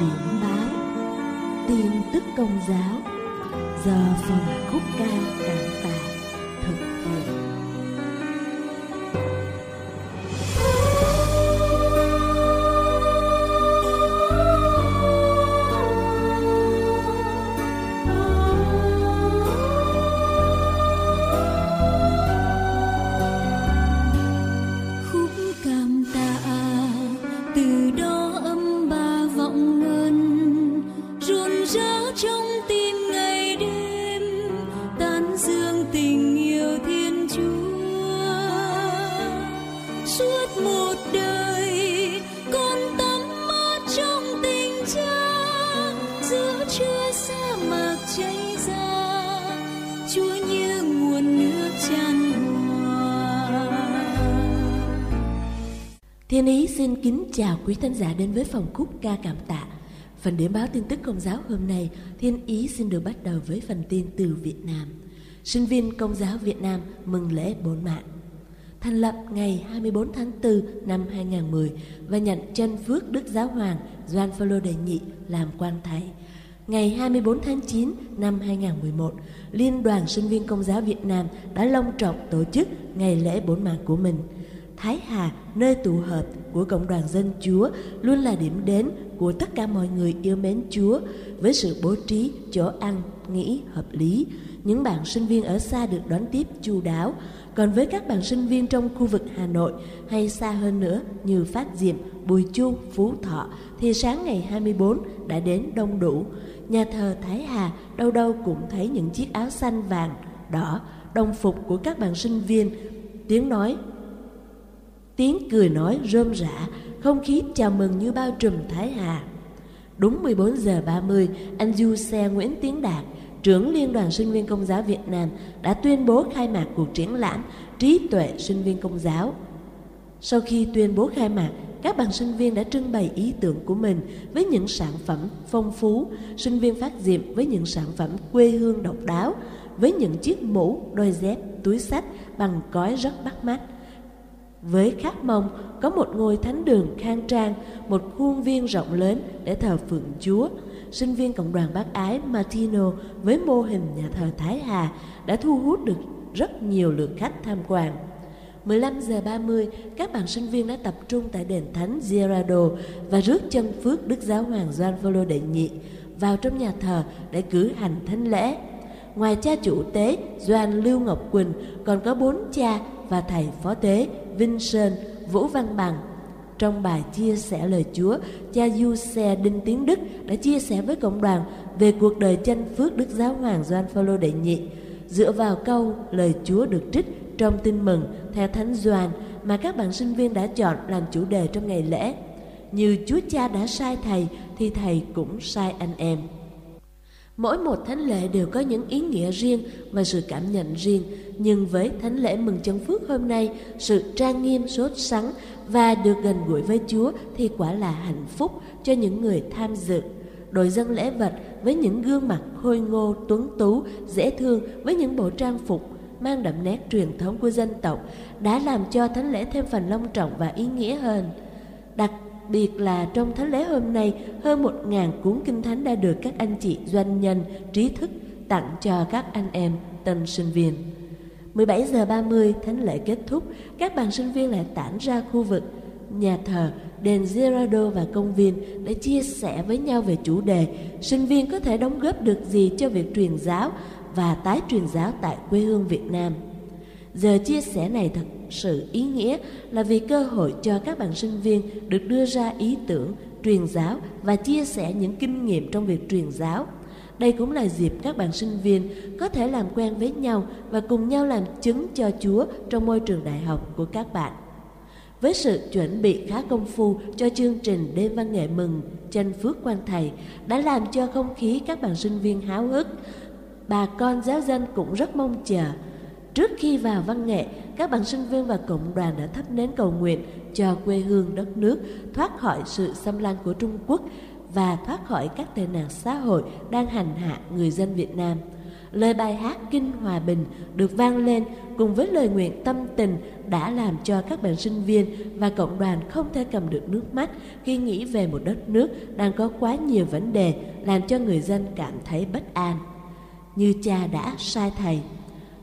điểm báo tin tức công giáo giờ phòng khúc ca. Thiên Ý xin kính chào quý thính giả đến với phòng khúc ca cảm tạ. Phần điểm báo tin tức công giáo hôm nay, Thiên Ý xin được bắt đầu với phần tin từ Việt Nam. Sinh viên Công giáo Việt Nam mừng lễ bốn mạng. Thành lập ngày 24 tháng 4 năm 2010 và nhận chân phước Đức Giáo Hoàng Doan Phaolô Đệ Nhị làm quan thái. Ngày 24 tháng 9 năm 2011, Liên đoàn Sinh viên Công giáo Việt Nam đã long trọng tổ chức ngày lễ bốn mạng của mình. Thái Hà, nơi tụ hợp của cộng đoàn dân Chúa, luôn là điểm đến của tất cả mọi người yêu mến Chúa với sự bố trí chỗ ăn, nghỉ hợp lý. Những bạn sinh viên ở xa được đón tiếp chu đáo, còn với các bạn sinh viên trong khu vực Hà Nội hay xa hơn nữa như Phát Diệm, Bùi Chu, Phú Thọ thì sáng ngày 24 đã đến đông đủ. Nhà thờ Thái Hà đâu đâu cũng thấy những chiếc áo xanh vàng, đỏ, đồng phục của các bạn sinh viên, tiếng nói Tiếng cười nói rôm rã, không khí chào mừng như bao trùm Thái Hà. Đúng 14 giờ 30, anh Du Xe Nguyễn Tiến Đạt, trưởng Liên đoàn Sinh viên Công giáo Việt Nam đã tuyên bố khai mạc cuộc triển lãm Trí tuệ sinh viên công giáo. Sau khi tuyên bố khai mạc, các bạn sinh viên đã trưng bày ý tưởng của mình với những sản phẩm phong phú, sinh viên phát diệm với những sản phẩm quê hương độc đáo, với những chiếc mũ, đôi dép, túi sách bằng cói rất bắt mắt. Với khát mong có một ngôi thánh đường khang trang, một khuôn viên rộng lớn để thờ phượng Chúa, sinh viên cộng đoàn bác ái Martino với mô hình nhà thờ Thái Hà đã thu hút được rất nhiều lượt khách tham quan. 15 giờ 30, các bạn sinh viên đã tập trung tại đền thánh Gerardo và rước chân phước Đức Giáo Hoàng Gioan Phaolô đệ nhị vào trong nhà thờ để cử hành thánh lễ. Ngoài cha chủ tế Doan Lưu Ngọc Quỳnh còn có bốn cha và thầy phó tế Vinh Sơn, Vũ Văn Bằng. Trong bài chia sẻ lời Chúa, cha Du Xe Đinh Tiến Đức đã chia sẻ với cộng đoàn về cuộc đời chân phước Đức Giáo Hoàng Gioan Phaolô đệ nhị dựa vào câu lời Chúa được trích trong tin mừng theo Thánh Gioan mà các bạn sinh viên đã chọn làm chủ đề trong ngày lễ. Như Chúa Cha đã sai thầy thì thầy cũng sai anh em. Mỗi một thánh lễ đều có những ý nghĩa riêng và sự cảm nhận riêng, nhưng với thánh lễ mừng chân phước hôm nay, sự trang nghiêm sốt sắng và được gần gũi với Chúa thì quả là hạnh phúc cho những người tham dự. Đội dân lễ vật với những gương mặt khôi ngô, tuấn tú, dễ thương với những bộ trang phục mang đậm nét truyền thống của dân tộc đã làm cho thánh lễ thêm phần long trọng và ý nghĩa hơn. Đặc biệt là trong thánh lễ hôm nay, hơn một ngàn cuốn kinh thánh đã được các anh chị doanh nhân trí thức tặng cho các anh em tân sinh viên. 17 giờ 30 thánh lễ kết thúc, các bạn sinh viên lại tản ra khu vực nhà thờ, đền Gerardo và công viên để chia sẻ với nhau về chủ đề sinh viên có thể đóng góp được gì cho việc truyền giáo và tái truyền giáo tại quê hương Việt Nam. Giờ chia sẻ này thật sự ý nghĩa là vì cơ hội cho các bạn sinh viên được đưa ra ý tưởng, truyền giáo và chia sẻ những kinh nghiệm trong việc truyền giáo. Đây cũng là dịp các bạn sinh viên có thể làm quen với nhau và cùng nhau làm chứng cho Chúa trong môi trường đại học của các bạn. Với sự chuẩn bị khá công phu cho chương trình đêm văn nghệ mừng chân phước quan thầy đã làm cho không khí các bạn sinh viên háo hức. Bà con giáo dân cũng rất mong chờ. Trước khi vào văn nghệ, các bạn sinh viên và cộng đoàn đã thắp nến cầu nguyện cho quê hương đất nước thoát khỏi sự xâm lăng của Trung Quốc và thoát khỏi các tệ nạn xã hội đang hành hạ người dân Việt Nam. lời bài hát Kinh Hòa Bình được vang lên cùng với lời nguyện tâm tình đã làm cho các bạn sinh viên và cộng đoàn không thể cầm được nước mắt khi nghĩ về một đất nước đang có quá nhiều vấn đề làm cho người dân cảm thấy bất an. Như cha đã sai thầy.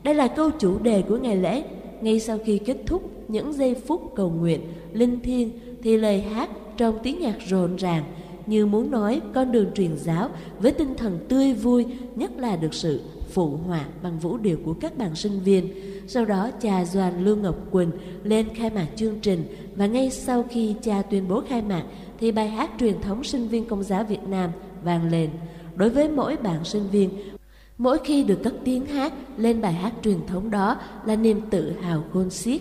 Đây là câu chủ đề của ngày lễ. Ngay sau khi kết thúc những giây phút cầu nguyện, linh thiêng thì lời hát trong tiếng nhạc rộn ràng như muốn nói con đường truyền giáo với tinh thần tươi vui, nhất là được sự phụ họa bằng vũ điệu của các bạn sinh viên. Sau đó cha Doan Lương Ngọc Quỳnh lên khai mạc chương trình và ngay sau khi cha tuyên bố khai mạc thì bài hát truyền thống sinh viên công giáo Việt Nam vang lên. Đối với mỗi bạn sinh viên, mỗi khi được cất tiếng hát lên bài hát truyền thống đó là niềm tự hào khôn xiết.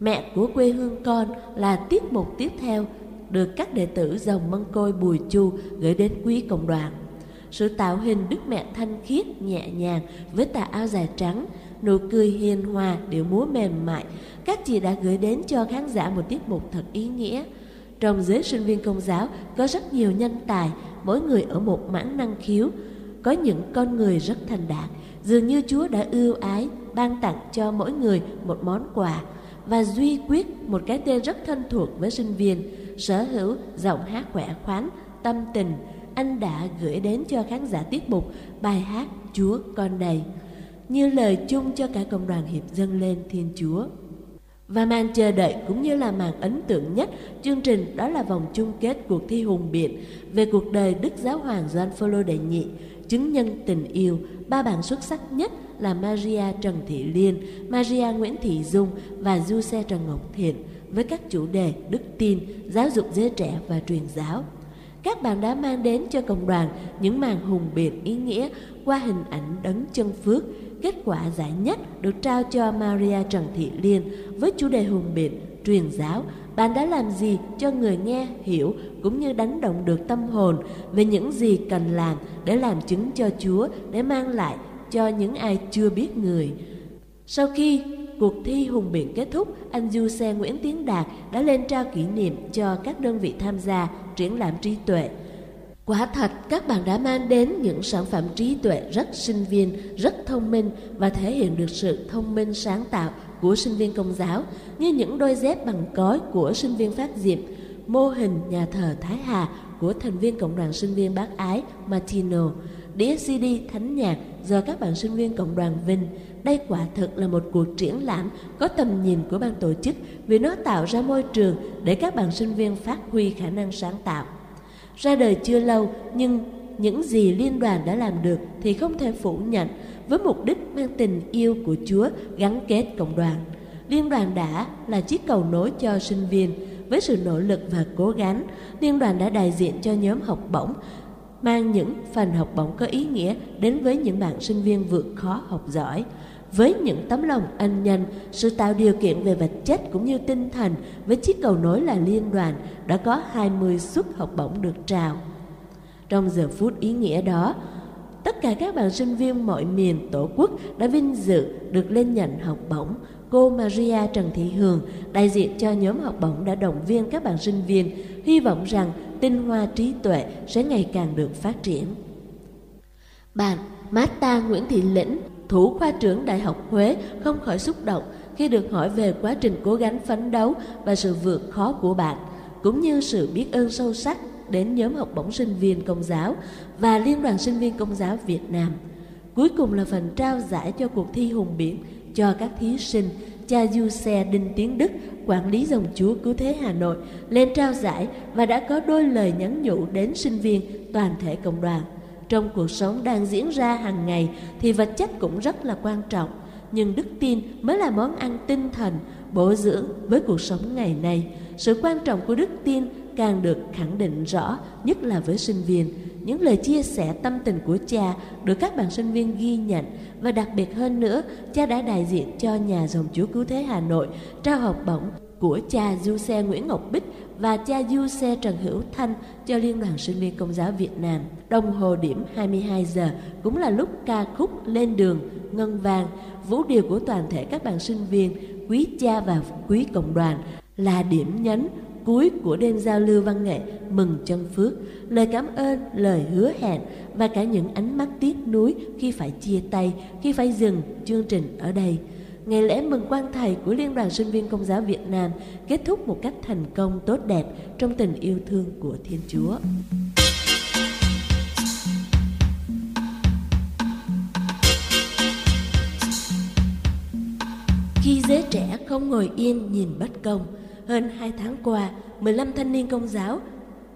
Mẹ của quê hương con là tiết mục tiếp theo được các đệ tử dòng mân côi Bùi Chu gửi đến quý cộng đoàn. Sự tạo hình Đức Mẹ thanh khiết, nhẹ nhàng với tà áo dài trắng, nụ cười hiền hòa, điệu múa mềm mại, các chị đã gửi đến cho khán giả một tiết mục thật ý nghĩa. Trong giới sinh viên công giáo có rất nhiều nhân tài, mỗi người ở một mảng năng khiếu, có những con người rất thành đạt, dường như Chúa đã ưu ái ban tặng cho mỗi người một món quà và duy quyết một cái tên rất thân thuộc với sinh viên sở hữu giọng hát khỏe khoắn, tâm tình, anh đã gửi đến cho khán giả tiết mục bài hát Chúa con đầy, như lời chung cho cả cộng đoàn hiệp dâng lên Thiên Chúa. Và màn chờ đợi cũng như là màn ấn tượng nhất chương trình đó là vòng chung kết cuộc thi hùng biện về cuộc đời Đức Giáo Hoàng Gioan Paul đệ nhị, chứng nhân tình yêu, ba bạn xuất sắc nhất là Maria Trần Thị Liên, Maria Nguyễn Thị Dung và Du Xe Trần Ngọc Thiện với các chủ đề đức tin, giáo dục giới trẻ và truyền giáo. Các bạn đã mang đến cho cộng đoàn những màn hùng biện ý nghĩa qua hình ảnh đấng chân phước. Kết quả giải nhất được trao cho Maria Trần Thị Liên với chủ đề hùng biện truyền giáo. Bạn đã làm gì cho người nghe hiểu cũng như đánh động được tâm hồn về những gì cần làm để làm chứng cho Chúa để mang lại cho những ai chưa biết người. Sau khi Cuộc thi hùng biện kết thúc, anh du xe Nguyễn Tiến Đạt đã lên trao kỷ niệm cho các đơn vị tham gia triển lãm trí tuệ. Quả thật, các bạn đã mang đến những sản phẩm trí tuệ rất sinh viên, rất thông minh và thể hiện được sự thông minh sáng tạo của sinh viên công giáo như những đôi dép bằng cói của sinh viên phát diệm, mô hình nhà thờ Thái Hà của thành viên Cộng đoàn sinh viên bác ái Martino, đĩa CD thánh nhạc do các bạn sinh viên Cộng đoàn Vinh, đây quả thực là một cuộc triển lãm có tầm nhìn của ban tổ chức vì nó tạo ra môi trường để các bạn sinh viên phát huy khả năng sáng tạo. Ra đời chưa lâu nhưng những gì liên đoàn đã làm được thì không thể phủ nhận với mục đích mang tình yêu của Chúa gắn kết cộng đoàn. Liên đoàn đã là chiếc cầu nối cho sinh viên với sự nỗ lực và cố gắng. Liên đoàn đã đại diện cho nhóm học bổng mang những phần học bổng có ý nghĩa đến với những bạn sinh viên vượt khó học giỏi với những tấm lòng ân nhân, sự tạo điều kiện về vật chất cũng như tinh thần với chiếc cầu nối là liên đoàn đã có 20 suất học bổng được trao. Trong giờ phút ý nghĩa đó, tất cả các bạn sinh viên mọi miền tổ quốc đã vinh dự được lên nhận học bổng. Cô Maria Trần Thị Hường, đại diện cho nhóm học bổng đã động viên các bạn sinh viên, hy vọng rằng tinh hoa trí tuệ sẽ ngày càng được phát triển. Bạn Marta Nguyễn Thị Lĩnh thủ khoa trưởng Đại học Huế không khỏi xúc động khi được hỏi về quá trình cố gắng phấn đấu và sự vượt khó của bạn, cũng như sự biết ơn sâu sắc đến nhóm học bổng sinh viên công giáo và Liên đoàn sinh viên công giáo Việt Nam. Cuối cùng là phần trao giải cho cuộc thi hùng biển cho các thí sinh cha du xe Đinh Tiến Đức, quản lý dòng chúa cứu thế Hà Nội, lên trao giải và đã có đôi lời nhắn nhủ đến sinh viên toàn thể cộng đoàn. Trong cuộc sống đang diễn ra hàng ngày thì vật chất cũng rất là quan trọng, nhưng đức tin mới là món ăn tinh thần, bổ dưỡng với cuộc sống ngày nay. Sự quan trọng của đức tin càng được khẳng định rõ, nhất là với sinh viên. Những lời chia sẻ tâm tình của cha được các bạn sinh viên ghi nhận và đặc biệt hơn nữa, cha đã đại diện cho nhà dòng Chúa Cứu Thế Hà Nội trao học bổng của cha du xe Nguyễn Ngọc Bích và cha du xe Trần Hữu Thanh cho Liên đoàn Sinh viên Công giáo Việt Nam. Đồng hồ điểm 22 giờ cũng là lúc ca khúc Lên đường, Ngân vàng, vũ điệu của toàn thể các bạn sinh viên, quý cha và quý cộng đoàn là điểm nhấn cuối của đêm giao lưu văn nghệ mừng chân phước, lời cảm ơn, lời hứa hẹn và cả những ánh mắt tiếc nuối khi phải chia tay, khi phải dừng chương trình ở đây. Ngày lễ mừng quan thầy của Liên đoàn Sinh viên Công giáo Việt Nam kết thúc một cách thành công tốt đẹp trong tình yêu thương của Thiên Chúa. Khi giới trẻ không ngồi yên nhìn bất công, hơn 2 tháng qua, 15 thanh niên công giáo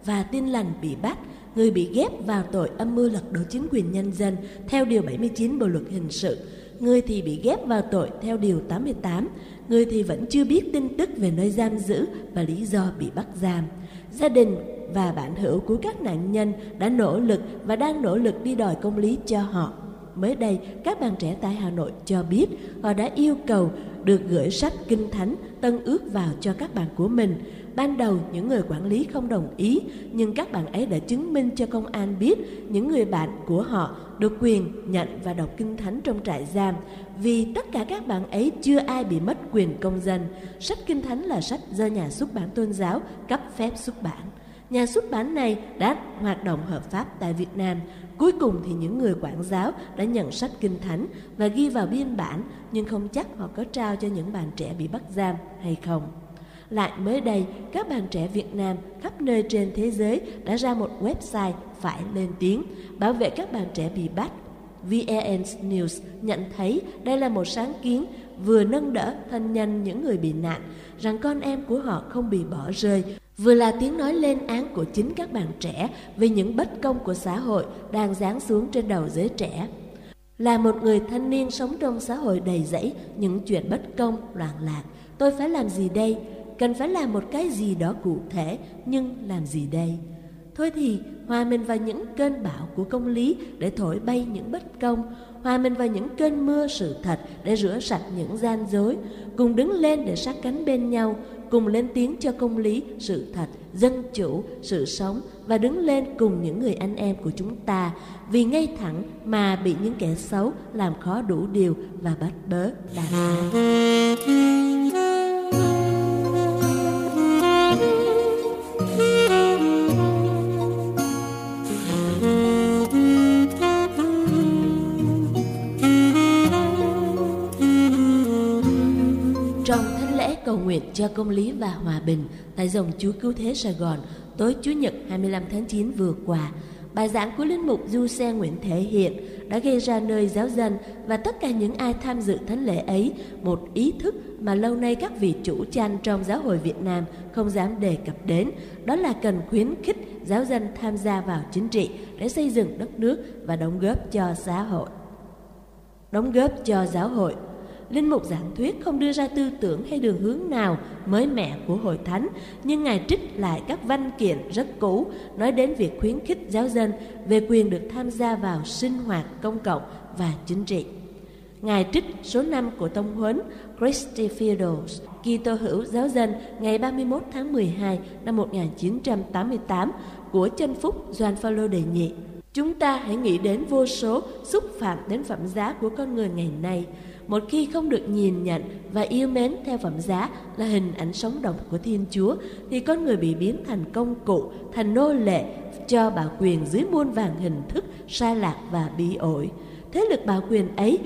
và tin lành bị bắt, người bị ghép vào tội âm mưu lật đổ chính quyền nhân dân theo Điều 79 Bộ Luật Hình sự, người thì bị ghép vào tội theo Điều 88, người thì vẫn chưa biết tin tức về nơi giam giữ và lý do bị bắt giam. Gia đình và bạn hữu của các nạn nhân đã nỗ lực và đang nỗ lực đi đòi công lý cho họ. Mới đây, các bạn trẻ tại Hà Nội cho biết họ đã yêu cầu được gửi sách Kinh Thánh Tân Ước vào cho các bạn của mình. Ban đầu những người quản lý không đồng ý, nhưng các bạn ấy đã chứng minh cho công an biết những người bạn của họ được quyền nhận và đọc Kinh Thánh trong trại giam vì tất cả các bạn ấy chưa ai bị mất quyền công dân. Sách Kinh Thánh là sách do nhà xuất bản tôn giáo cấp phép xuất bản. Nhà xuất bản này đã hoạt động hợp pháp tại Việt Nam. Cuối cùng thì những người quản giáo đã nhận sách kinh thánh và ghi vào biên bản, nhưng không chắc họ có trao cho những bạn trẻ bị bắt giam hay không. Lại mới đây, các bạn trẻ Việt Nam khắp nơi trên thế giới đã ra một website phải lên tiếng bảo vệ các bạn trẻ bị bắt. VN News nhận thấy đây là một sáng kiến vừa nâng đỡ thân nhân những người bị nạn, rằng con em của họ không bị bỏ rơi vừa là tiếng nói lên án của chính các bạn trẻ về những bất công của xã hội đang giáng xuống trên đầu giới trẻ. Là một người thanh niên sống trong xã hội đầy rẫy những chuyện bất công, loạn lạc, tôi phải làm gì đây? Cần phải làm một cái gì đó cụ thể, nhưng làm gì đây? Thôi thì hòa mình vào những cơn bão của công lý để thổi bay những bất công, hòa mình vào những cơn mưa sự thật để rửa sạch những gian dối, cùng đứng lên để sát cánh bên nhau, cùng lên tiếng cho công lý, sự thật, dân chủ, sự sống và đứng lên cùng những người anh em của chúng ta vì ngay thẳng mà bị những kẻ xấu làm khó đủ điều và bắt bớ đàn áp. Nguyện cho công lý và hòa bình tại dòng Chúa Cứu Thế Sài Gòn tối Chủ nhật 25 tháng 9 vừa qua. Bài giảng của Linh Mục Du Xe Nguyễn Thể Hiện đã gây ra nơi giáo dân và tất cả những ai tham dự thánh lễ ấy một ý thức mà lâu nay các vị chủ chăn trong giáo hội Việt Nam không dám đề cập đến, đó là cần khuyến khích giáo dân tham gia vào chính trị để xây dựng đất nước và đóng góp cho xã hội. Đóng góp cho giáo hội Linh mục giảng thuyết không đưa ra tư tưởng hay đường hướng nào mới mẻ của hội thánh, nhưng Ngài trích lại các văn kiện rất cũ nói đến việc khuyến khích giáo dân về quyền được tham gia vào sinh hoạt công cộng và chính trị. Ngài trích số 5 của Tông Huấn Christy Fields, Kitô hữu giáo dân ngày 31 tháng 12 năm 1988 của chân phúc Doan Phaolô đề nhị. Chúng ta hãy nghĩ đến vô số xúc phạm đến phẩm giá của con người ngày nay một khi không được nhìn nhận và yêu mến theo phẩm giá là hình ảnh sống động của Thiên Chúa, thì con người bị biến thành công cụ, thành nô lệ cho bảo quyền dưới muôn vàng hình thức sai lạc và bị ổi. Thế lực bảo quyền ấy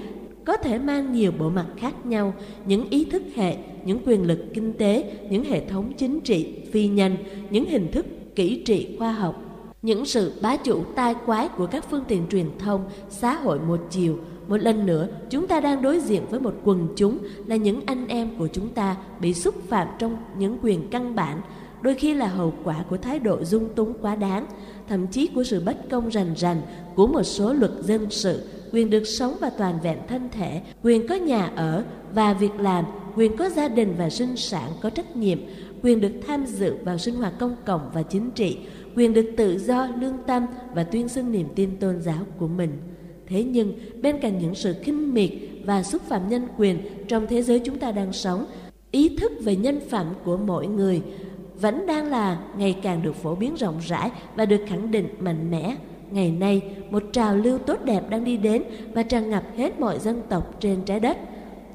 có thể mang nhiều bộ mặt khác nhau, những ý thức hệ, những quyền lực kinh tế, những hệ thống chính trị, phi nhân, những hình thức kỹ trị khoa học, những sự bá chủ tai quái của các phương tiện truyền thông, xã hội một chiều, một lần nữa, chúng ta đang đối diện với một quần chúng là những anh em của chúng ta bị xúc phạm trong những quyền căn bản, đôi khi là hậu quả của thái độ dung túng quá đáng, thậm chí của sự bất công rành rành của một số luật dân sự, quyền được sống và toàn vẹn thân thể, quyền có nhà ở và việc làm, quyền có gia đình và sinh sản có trách nhiệm, quyền được tham dự vào sinh hoạt công cộng và chính trị, quyền được tự do, lương tâm và tuyên xưng niềm tin tôn giáo của mình. Thế nhưng, bên cạnh những sự khinh miệt và xúc phạm nhân quyền trong thế giới chúng ta đang sống, ý thức về nhân phẩm của mỗi người vẫn đang là ngày càng được phổ biến rộng rãi và được khẳng định mạnh mẽ. Ngày nay, một trào lưu tốt đẹp đang đi đến và tràn ngập hết mọi dân tộc trên trái đất.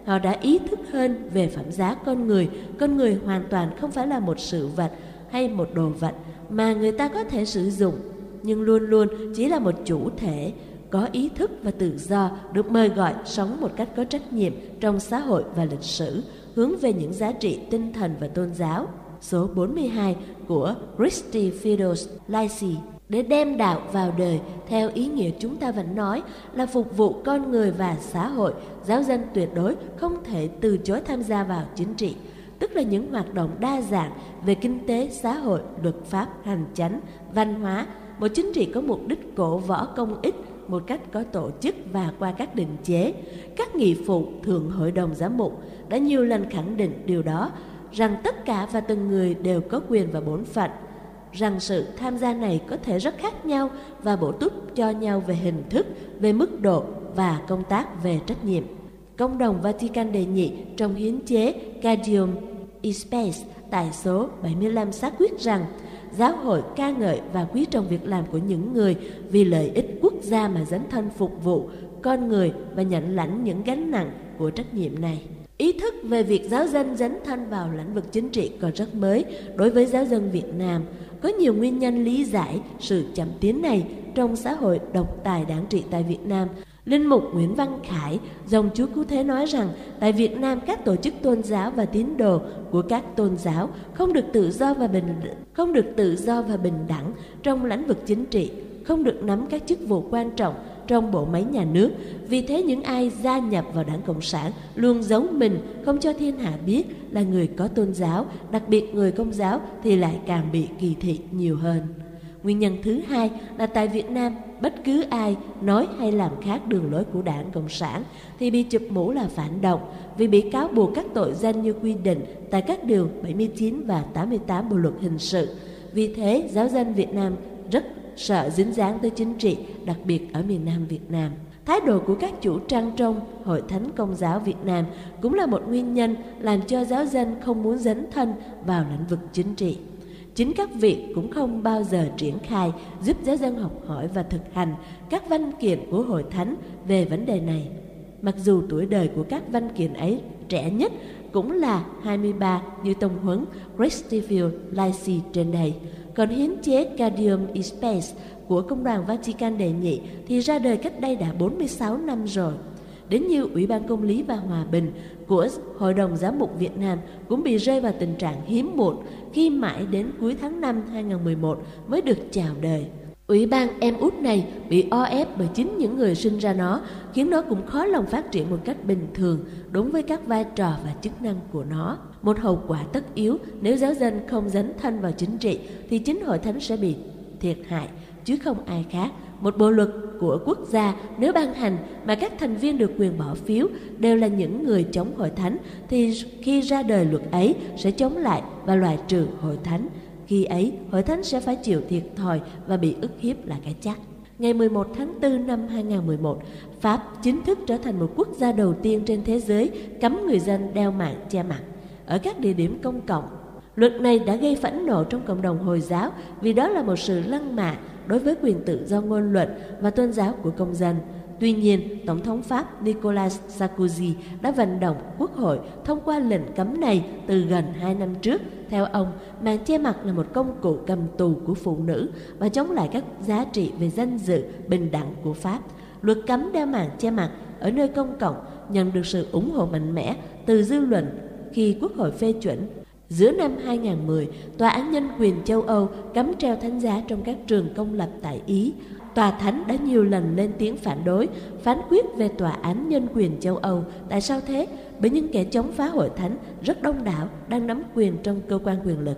Họ đã ý thức hơn về phẩm giá con người. Con người hoàn toàn không phải là một sự vật hay một đồ vật mà người ta có thể sử dụng, nhưng luôn luôn chỉ là một chủ thể có ý thức và tự do được mời gọi sống một cách có trách nhiệm trong xã hội và lịch sử, hướng về những giá trị tinh thần và tôn giáo. Số 42 của Christy Fields Lacey để đem đạo vào đời theo ý nghĩa chúng ta vẫn nói là phục vụ con người và xã hội, giáo dân tuyệt đối không thể từ chối tham gia vào chính trị, tức là những hoạt động đa dạng về kinh tế, xã hội, luật pháp, hành chánh, văn hóa, một chính trị có mục đích cổ võ công ích một cách có tổ chức và qua các định chế. Các nghị phụ Thượng Hội đồng Giám mục đã nhiều lần khẳng định điều đó, rằng tất cả và từng người đều có quyền và bổn phận, rằng sự tham gia này có thể rất khác nhau và bổ túc cho nhau về hình thức, về mức độ và công tác về trách nhiệm. Công đồng Vatican đề nghị trong hiến chế Gaudium space tại số 75 xác quyết rằng giáo hội ca ngợi và quý trọng việc làm của những người vì lợi ích gia mà dấn thân phục vụ con người và nhận lãnh những gánh nặng của trách nhiệm này. Ý thức về việc giáo dân dấn thân vào lĩnh vực chính trị còn rất mới đối với giáo dân Việt Nam. Có nhiều nguyên nhân lý giải sự chậm tiến này trong xã hội độc tài đảng trị tại Việt Nam Linh mục Nguyễn Văn Khải, dòng Chúa Cứu Thế nói rằng tại Việt Nam các tổ chức tôn giáo và tín đồ của các tôn giáo không được tự do và bình không được tự do và bình đẳng trong lĩnh vực chính trị, không được nắm các chức vụ quan trọng trong bộ máy nhà nước. Vì thế những ai gia nhập vào đảng Cộng sản luôn giấu mình, không cho thiên hạ biết là người có tôn giáo, đặc biệt người công giáo thì lại càng bị kỳ thị nhiều hơn. Nguyên nhân thứ hai là tại Việt Nam, bất cứ ai nói hay làm khác đường lối của đảng Cộng sản thì bị chụp mũ là phản động vì bị cáo buộc các tội danh như quy định tại các điều 79 và 88 Bộ luật hình sự. Vì thế, giáo dân Việt Nam rất sợ dính dáng tới chính trị, đặc biệt ở miền Nam Việt Nam. Thái độ của các chủ trang trong Hội Thánh Công giáo Việt Nam cũng là một nguyên nhân làm cho giáo dân không muốn dấn thân vào lĩnh vực chính trị. Chính các vị cũng không bao giờ triển khai giúp giáo dân học hỏi và thực hành các văn kiện của Hội Thánh về vấn đề này. Mặc dù tuổi đời của các văn kiện ấy trẻ nhất cũng là 23 như tông huấn Christopher Lacey trên đây. Còn hiến chế Cardium space của Công đoàn Vatican đề nghị thì ra đời cách đây đã 46 năm rồi. Đến như Ủy ban Công lý và Hòa bình của Hội đồng Giám mục Việt Nam cũng bị rơi vào tình trạng hiếm muộn khi mãi đến cuối tháng 5 2011 mới được chào đời. Ủy ban em út này bị o ép bởi chính những người sinh ra nó, khiến nó cũng khó lòng phát triển một cách bình thường đúng với các vai trò và chức năng của nó. Một hậu quả tất yếu nếu giáo dân không dấn thân vào chính trị thì chính hội thánh sẽ bị thiệt hại, chứ không ai khác một bộ luật của quốc gia nếu ban hành mà các thành viên được quyền bỏ phiếu đều là những người chống hội thánh thì khi ra đời luật ấy sẽ chống lại và loại trừ hội thánh. Khi ấy, hội thánh sẽ phải chịu thiệt thòi và bị ức hiếp là cái chắc. Ngày 11 tháng 4 năm 2011, Pháp chính thức trở thành một quốc gia đầu tiên trên thế giới cấm người dân đeo mạng che mặt ở các địa điểm công cộng. Luật này đã gây phẫn nộ trong cộng đồng Hồi giáo vì đó là một sự lăng mạ đối với quyền tự do ngôn luận và tôn giáo của công dân. Tuy nhiên, Tổng thống Pháp Nicolas Sarkozy đã vận động Quốc hội thông qua lệnh cấm này từ gần 2 năm trước. Theo ông, màn che mặt là một công cụ cầm tù của phụ nữ và chống lại các giá trị về danh dự, bình đẳng của Pháp. Luật cấm đeo màn che mặt ở nơi công cộng nhận được sự ủng hộ mạnh mẽ từ dư luận khi Quốc hội phê chuẩn Giữa năm 2010, Tòa án Nhân quyền châu Âu cấm treo thánh giá trong các trường công lập tại Ý. Tòa Thánh đã nhiều lần lên tiếng phản đối, phán quyết về Tòa án Nhân quyền châu Âu. Tại sao thế? Bởi những kẻ chống phá hội thánh rất đông đảo đang nắm quyền trong cơ quan quyền lực.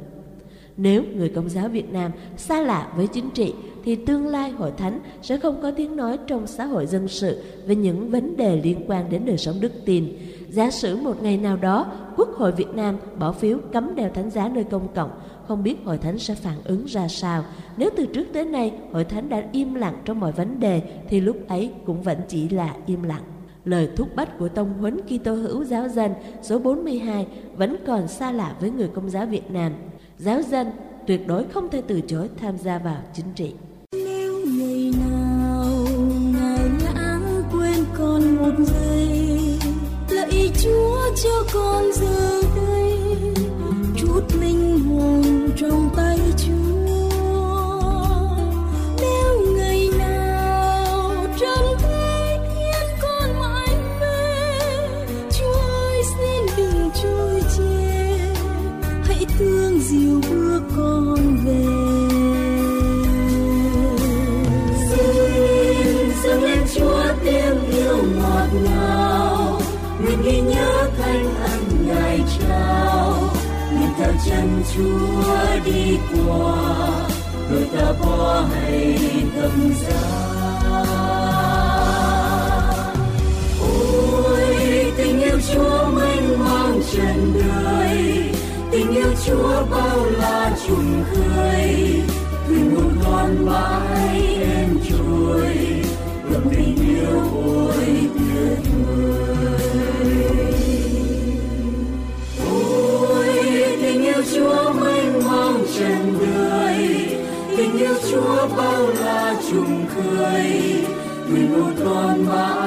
Nếu người công giáo Việt Nam xa lạ với chính trị thì tương lai hội thánh sẽ không có tiếng nói trong xã hội dân sự về những vấn đề liên quan đến đời sống đức tin. Giả sử một ngày nào đó, Quốc hội Việt Nam bỏ phiếu cấm đeo thánh giá nơi công cộng, không biết hội thánh sẽ phản ứng ra sao. Nếu từ trước tới nay, hội thánh đã im lặng trong mọi vấn đề, thì lúc ấy cũng vẫn chỉ là im lặng. Lời thúc bách của Tông Huấn Kitô hữu giáo dân, số 42 vẫn còn xa lạ với người công giáo Việt Nam. Giáo dân tuyệt đối không thể từ chối tham gia vào chính trị. Nếu ngày nào ngài lãng quên một giây lạy chúa cho con giờ mãi em trôi ngập tình yêu ôi tuyệt vời ôi, tình yêu Chúa mênh mông trần đời, tình yêu Chúa bao la trùng khơi. Thuyền buồn con mãi